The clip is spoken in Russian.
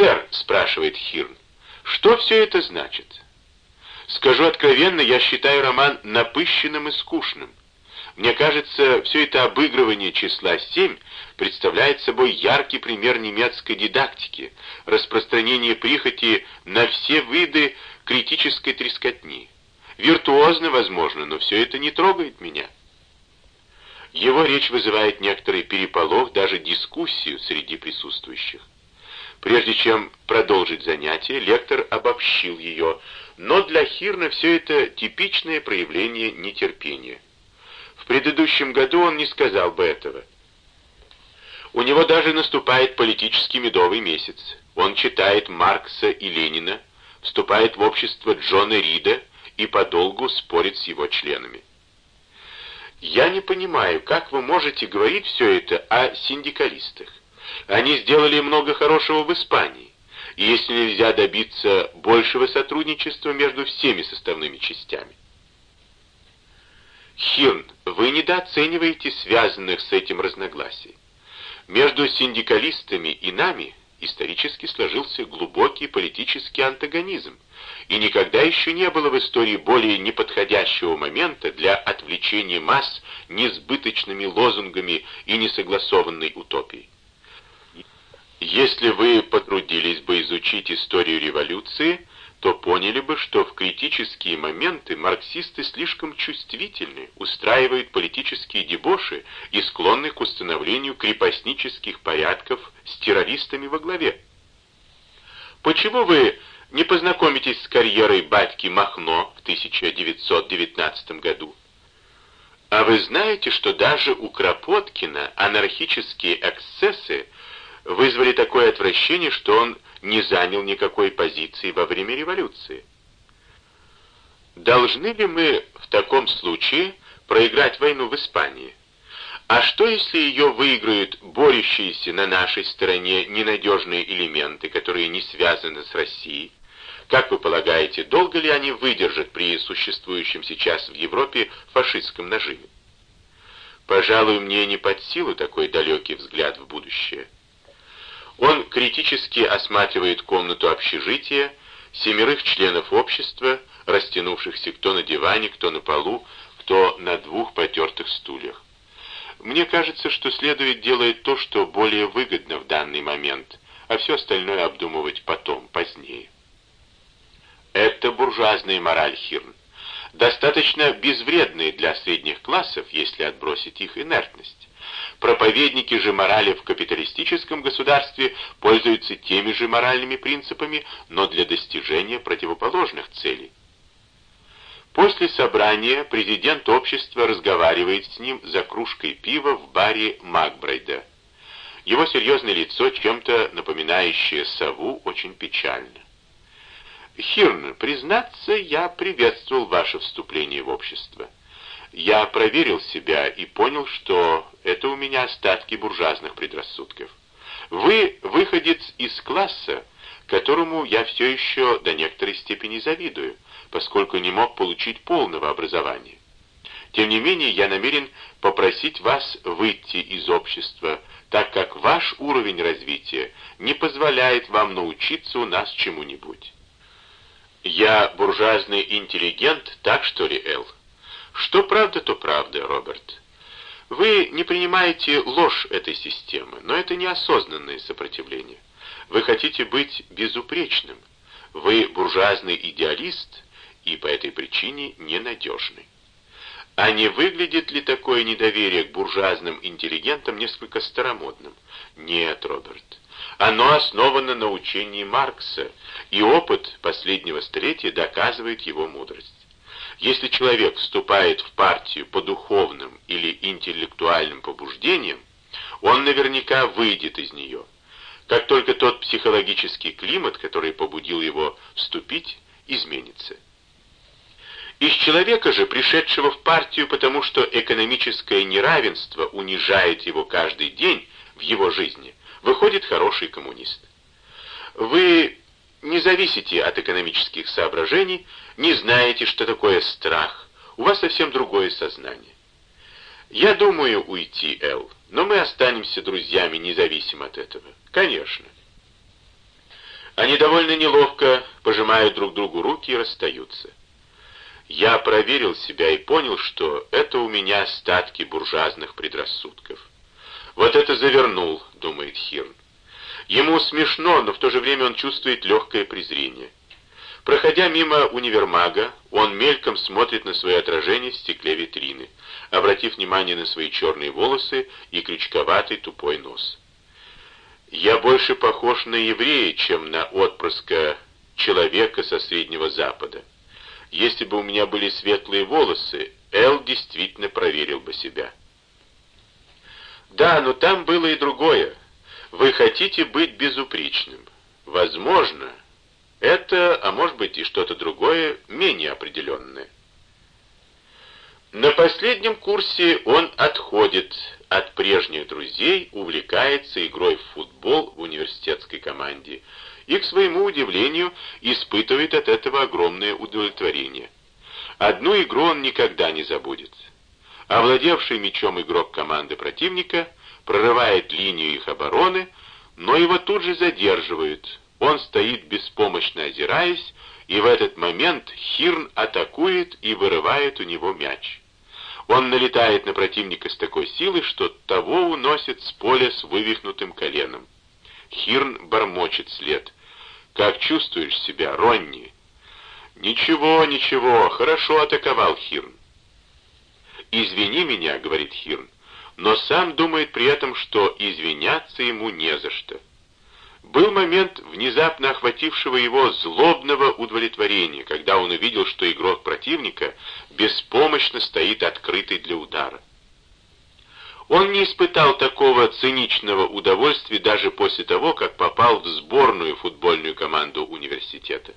«Сэр», — спрашивает Хирн, — «что все это значит?» Скажу откровенно, я считаю роман напыщенным и скучным. Мне кажется, все это обыгрывание числа 7 представляет собой яркий пример немецкой дидактики, распространение прихоти на все виды критической трескотни. Виртуозно, возможно, но все это не трогает меня. Его речь вызывает некоторый переполох, даже дискуссию среди присутствующих. Прежде чем продолжить занятие, лектор обобщил ее, но для Хирна все это типичное проявление нетерпения. В предыдущем году он не сказал бы этого. У него даже наступает политический медовый месяц. Он читает Маркса и Ленина, вступает в общество Джона Рида и подолгу спорит с его членами. Я не понимаю, как вы можете говорить все это о синдикалистах. Они сделали много хорошего в Испании. И если нельзя добиться большего сотрудничества между всеми составными частями. Хирн, вы недооцениваете связанных с этим разногласий. Между синдикалистами и нами исторически сложился глубокий политический антагонизм, и никогда еще не было в истории более неподходящего момента для отвлечения масс несбыточными лозунгами и несогласованной утопией. Если вы потрудились бы изучить историю революции, то поняли бы, что в критические моменты марксисты слишком чувствительны, устраивают политические дебоши и склонны к установлению крепостнических порядков с террористами во главе. Почему вы не познакомитесь с карьерой батьки Махно в 1919 году? А вы знаете, что даже у Кропоткина анархические эксцессы вызвали такое отвращение, что он не занял никакой позиции во время революции. Должны ли мы в таком случае проиграть войну в Испании? А что, если ее выиграют борющиеся на нашей стороне ненадежные элементы, которые не связаны с Россией? Как вы полагаете, долго ли они выдержат при существующем сейчас в Европе фашистском нажиме? Пожалуй, мне не под силу такой далекий взгляд в будущее. Он критически осматривает комнату общежития, семерых членов общества, растянувшихся кто на диване, кто на полу, кто на двух потертых стульях. Мне кажется, что следует делать то, что более выгодно в данный момент, а все остальное обдумывать потом, позднее. Это буржуазная мораль, Хирн. Достаточно безвредная для средних классов, если отбросить их инертность. Проповедники же морали в капиталистическом государстве пользуются теми же моральными принципами, но для достижения противоположных целей. После собрания президент общества разговаривает с ним за кружкой пива в баре Макбрайда. Его серьезное лицо, чем-то напоминающее сову, очень печально. «Хирн, признаться, я приветствовал ваше вступление в общество я проверил себя и понял, что это у меня остатки буржуазных предрассудков. Вы выходец из класса, которому я все еще до некоторой степени завидую, поскольку не мог получить полного образования. Тем не менее, я намерен попросить вас выйти из общества, так как ваш уровень развития не позволяет вам научиться у нас чему-нибудь. Я буржуазный интеллигент, так что ли, Эл? Что правда, то правда, Роберт. Вы не принимаете ложь этой системы, но это неосознанное сопротивление. Вы хотите быть безупречным. Вы буржуазный идеалист и по этой причине ненадежный. А не выглядит ли такое недоверие к буржуазным интеллигентам несколько старомодным? Нет, Роберт. Оно основано на учении Маркса, и опыт последнего столетия доказывает его мудрость. Если человек вступает в партию по духовным или интеллектуальным побуждениям, он наверняка выйдет из нее. Как только тот психологический климат, который побудил его вступить, изменится. Из человека же, пришедшего в партию, потому что экономическое неравенство унижает его каждый день в его жизни, выходит хороший коммунист. Вы не зависите от экономических соображений, не знаете, что такое страх. У вас совсем другое сознание. Я думаю уйти, Эл, но мы останемся друзьями, независимо от этого. Конечно. Они довольно неловко пожимают друг другу руки и расстаются. Я проверил себя и понял, что это у меня остатки буржуазных предрассудков. Вот это завернул, думает Хирн. Ему смешно, но в то же время он чувствует легкое презрение. Проходя мимо универмага, он мельком смотрит на свое отражение в стекле витрины, обратив внимание на свои черные волосы и крючковатый тупой нос. Я больше похож на еврея, чем на отпрыска человека со Среднего Запада. Если бы у меня были светлые волосы, Эл действительно проверил бы себя. Да, но там было и другое. Вы хотите быть безупречным. Возможно, это, а может быть и что-то другое, менее определенное. На последнем курсе он отходит от прежних друзей, увлекается игрой в футбол в университетской команде и, к своему удивлению, испытывает от этого огромное удовлетворение. Одну игру он никогда не забудет. Овладевший мячом игрок команды противника прорывает линию их обороны, но его тут же задерживают. Он стоит беспомощно озираясь, и в этот момент Хирн атакует и вырывает у него мяч. Он налетает на противника с такой силой, что того уносит с поля с вывихнутым коленом. Хирн бормочет след. «Как чувствуешь себя, Ронни?» «Ничего, ничего, хорошо атаковал Хирн». «Извини меня», — говорит Хирн, но сам думает при этом, что извиняться ему не за что. Был момент внезапно охватившего его злобного удовлетворения, когда он увидел, что игрок противника беспомощно стоит открытый для удара. Он не испытал такого циничного удовольствия даже после того, как попал в сборную футбольную команду университета.